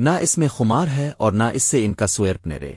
نہ اس میں خمار ہے اور نہ اس سے ان کا سویرپ نرے